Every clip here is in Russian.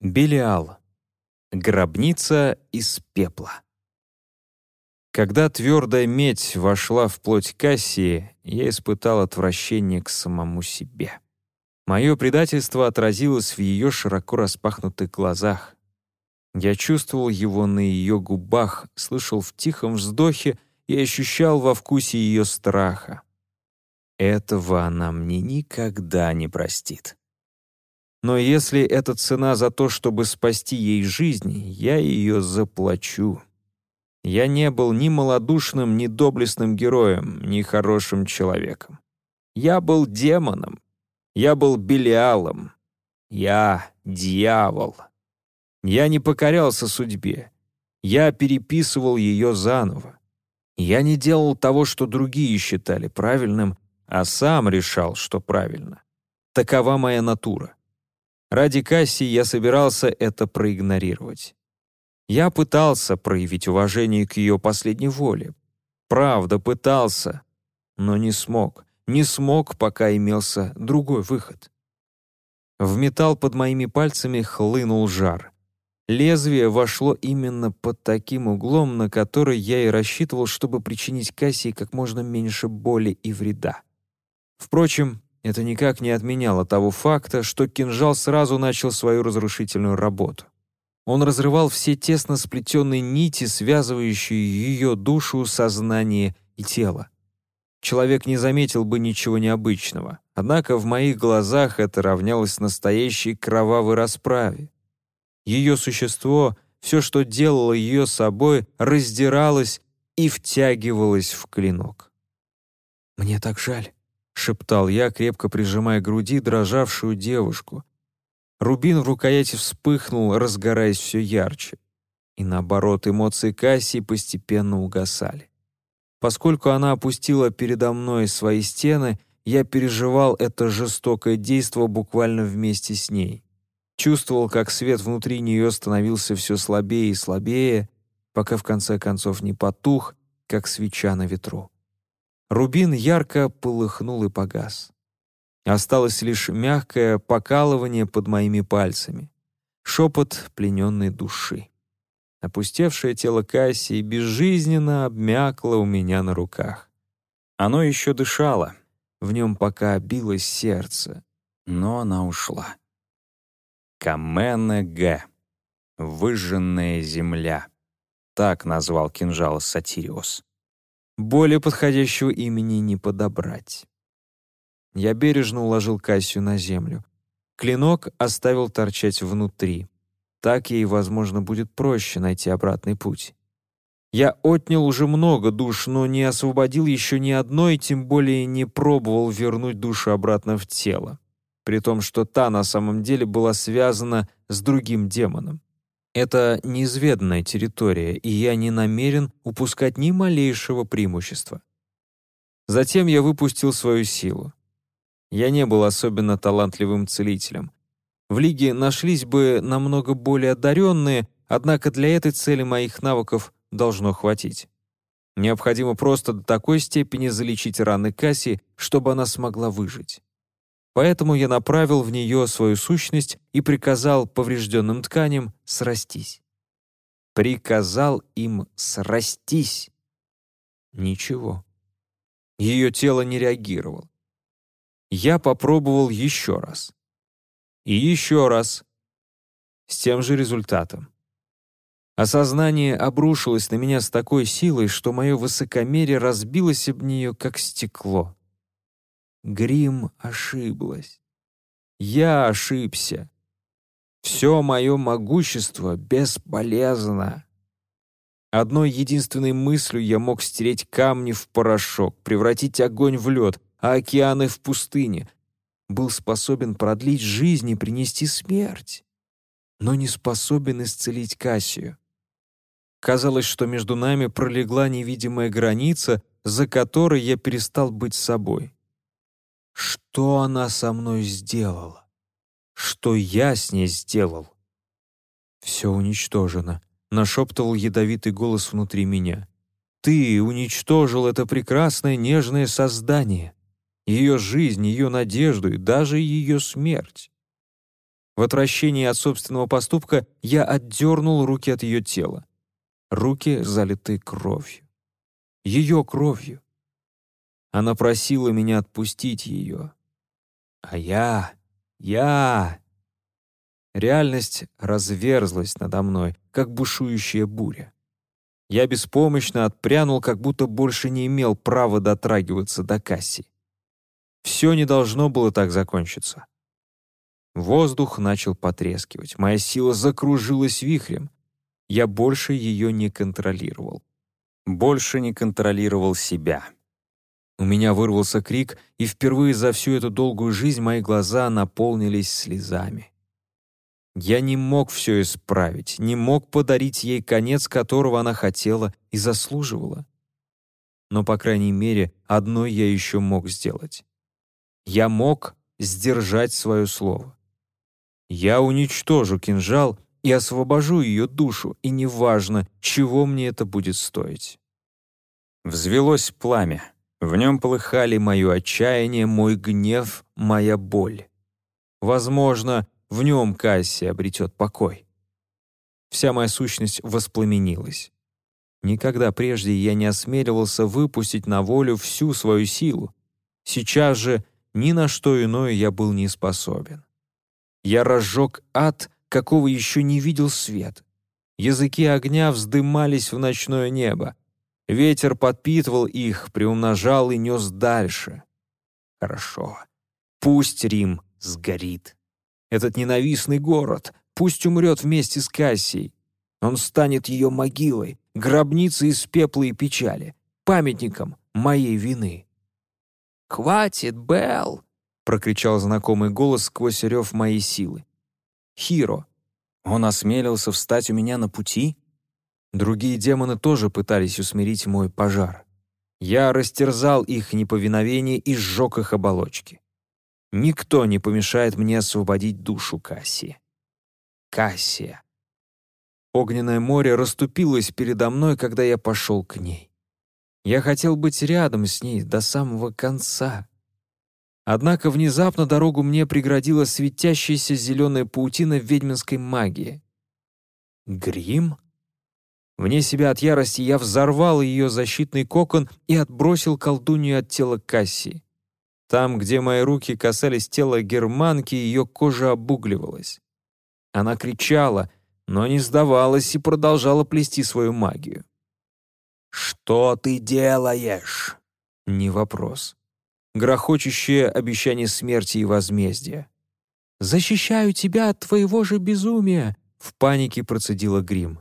Белиал. Гробница из пепла. Когда твердая медь вошла в плоть Кассии, я испытал отвращение к самому себе. Мое предательство отразилось в ее широко распахнутых глазах. Я чувствовал его на ее губах, слышал в тихом вздохе и ощущал во вкусе ее страха. Этого она мне никогда не простит. Но если это цена за то, чтобы спасти ей жизнь, я ее заплачу. Я не был ни малодушным, ни доблестным героем, ни хорошим человеком. Я был демоном. Я был Белиалом. Я дьявол. Я не покорялся судьбе. Я переписывал ее заново. Я не делал того, что другие считали правильным, а сам решал, что правильно. Такова моя натура. Ради Касси я собирался это проигнорировать. Я пытался проявить уважение к ее последней воле. Правда, пытался, но не смог. Не смог, пока имелся другой выход. В металл под моими пальцами хлынул жар. Лезвие вошло именно под таким углом, на который я и рассчитывал, чтобы причинить Кассии как можно меньше боли и вреда. Впрочем, это никак не отменяло того факта, что кинжал сразу начал свою разрушительную работу. Он разрывал все тесно сплетенные нити, связывающие ее душу, сознание и тело. Человек не заметил бы ничего необычного, однако в моих глазах это равнялось настоящей кровавой расправе. Ее существо, все, что делало ее собой, раздиралось и втягивалось в клинок. «Мне так жаль», — шептал я, крепко прижимая к груди дрожавшую девушку. Рубин в рукояти вспыхнул, разгораясь все ярче. И наоборот, эмоции Кассии постепенно угасали. Поскольку она опустила передо мной свои стены, я переживал это жестокое действо буквально вместе с ней. Чувствовал, как свет внутри нее становился все слабее и слабее, пока в конце концов не потух, как свеча на ветру. Рубин ярко полыхнул и погас. Осталось лишь мягкое покалывание под моими пальцами, шепот плененной души. Опустевшее тело Кассии безжизненно обмякло у меня на руках. Оно еще дышало, в нем пока билось сердце, но она ушла. Камена Г. Выжженная земля. Так назвал кинжал Сатириос. Более подходящего имени не подобрать. Я бережно уложил Кассию на землю. Клинок оставил торчать внутри. Так ей, возможно, будет проще найти обратный путь. Я отнял уже много душ, но не освободил еще ни одной, тем более не пробовал вернуть душу обратно в тело. При том, что та на самом деле была связана с другим демоном. Это неизведанная территория, и я не намерен упускать ни малейшего преимущества. Затем я выпустил свою силу. Я не был особенно талантливым целителем. В лиге нашлись бы намного более одаренные, однако для этой цели моих навыков должно хватить. Необходимо просто до такой степени залечить раны Касси, чтобы она смогла выжить. Поэтому я направил в нее свою сущность и приказал поврежденным тканям срастись. Приказал им срастись. Ничего. Ее тело не реагировало. Я попробовал еще раз. И еще раз. С тем же результатом. Осознание обрушилось на меня с такой силой, что мое высокомерие разбилось об нее, как стекло. Грим ошиблась. Я ошибся. Все мое могущество бесполезно. Одной единственной мыслью я мог стереть камни в порошок, превратить огонь в лед, а океаны в пустыне. Был способен продлить жизнь и принести смерть, но не способен исцелить Кассию. Казалось, что между нами пролегла невидимая граница, за которой я перестал быть собой. Что она со мной сделала? Что я с ней сделал? Все уничтожено, нашептывал ядовитый голос внутри меня. Ты уничтожил это прекрасное нежное создание, ее жизнь, ее надежду и даже ее смерть. В отвращении от собственного поступка я отдернул руки от ее тела. Руки залиты кровью. Ее кровью. Она просила меня отпустить ее. А я... я... Реальность разверзлась надо мной, как бушующая буря. Я беспомощно отпрянул, как будто больше не имел права дотрагиваться до Касси. Все не должно было так закончиться. Воздух начал потрескивать, моя сила закружилась вихрем. Я больше ее не контролировал. Больше не контролировал себя. У меня вырвался крик, и впервые за всю эту долгую жизнь мои глаза наполнились слезами. Я не мог все исправить, не мог подарить ей конец, которого она хотела и заслуживала. Но, по крайней мере, одно я еще мог сделать. Я мог сдержать свое слово. Я уничтожу кинжал и освобожу ее душу, и неважно, чего мне это будет стоить. Взвелось пламя. В нем полыхали мое отчаяние, мой гнев, моя боль. Возможно, в нем Касси обретет покой. Вся моя сущность воспламенилась. Никогда прежде я не осмеливался выпустить на волю всю свою силу. Сейчас же ни на что иное я был не способен. Я разжег ад, какого еще не видел свет. Языки огня вздымались в ночное небо. Ветер подпитывал их, приумножал и нес дальше. Хорошо. Пусть Рим сгорит. Этот ненавистный город пусть умрет вместе с Кассией. Он станет ее могилой, гробницей из пепла и печали, памятником моей вины. «Хватит, Белл!» — прокричал знакомый голос сквозь рев моей силы. «Хиро! Он осмелился встать у меня на пути?» Другие демоны тоже пытались усмирить мой пожар. Я растерзал их неповиновение и сжег их оболочки. Никто не помешает мне освободить душу Кассии. Кассия. Огненное море расступилось передо мной, когда я пошел к ней. Я хотел быть рядом с ней до самого конца. Однако внезапно дорогу мне преградила светящаяся зеленая паутина ведьминской магии. Грим? Вне себя от ярости я взорвал ее защитный кокон и отбросил колдунью от тела Кассии. Там, где мои руки касались тела германки, ее кожа обугливалась. Она кричала, но не сдавалась и продолжала плести свою магию. «Что ты делаешь?» Не вопрос. Грохочущее обещание смерти и возмездия. «Защищаю тебя от твоего же безумия!» В панике процедила Грим.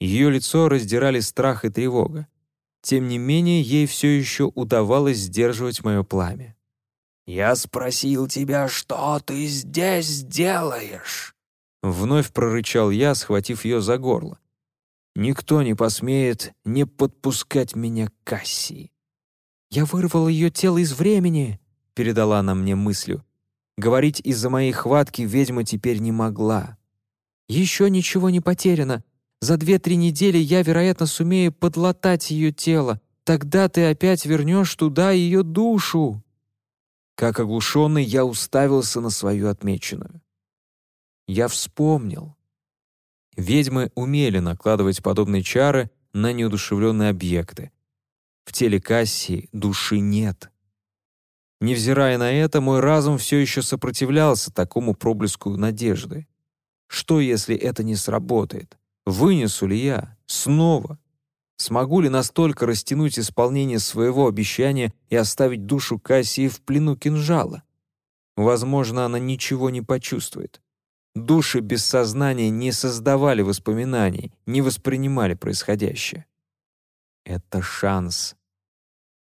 Ее лицо раздирали страх и тревога. Тем не менее, ей все еще удавалось сдерживать мое пламя. «Я спросил тебя, что ты здесь делаешь?» Вновь прорычал я, схватив ее за горло. «Никто не посмеет не подпускать меня к Кассии». «Я вырвал ее тело из времени», — передала она мне мыслью. Говорить из-за моей хватки ведьма теперь не могла. «Еще ничего не потеряно. За две-три недели я, вероятно, сумею подлатать ее тело. Тогда ты опять вернешь туда ее душу». Как оглушенный, я уставился на свою отмеченную. Я вспомнил. Ведьмы умели накладывать подобные чары на неудушевленные объекты. В теле Кассии души нет. Невзирая на это, мой разум все еще сопротивлялся такому проблеску надежды. Что, если это не сработает? Вынесу ли я? Снова? Смогу ли настолько растянуть исполнение своего обещания и оставить душу Кассии в плену кинжала? Возможно, она ничего не почувствует. Души без сознания не создавали воспоминаний, не воспринимали происходящее. Это шанс.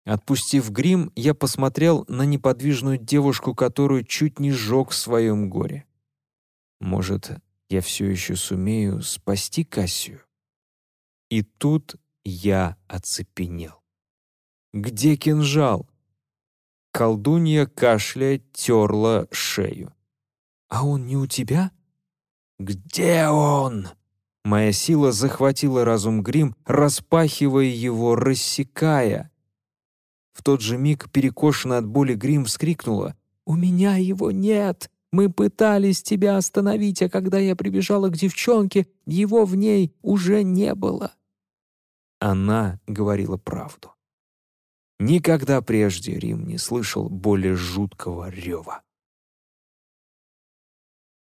Отпустив грим, я посмотрел на неподвижную девушку, которую чуть не сжег в своем горе. Может, я все еще сумею спасти Кассию? И тут я оцепенел. «Где кинжал?» Колдунья, кашляя, терла шею. «А он не у тебя?» «Где он?» Моя сила захватила разум Грим, распахивая его, рассекая. В тот же миг, перекошенная от боли, Грим вскрикнула. «У меня его нет! Мы пытались тебя остановить, а когда я прибежала к девчонке, его в ней уже не было». Она говорила правду. Никогда прежде Рим не слышал более жуткого рева.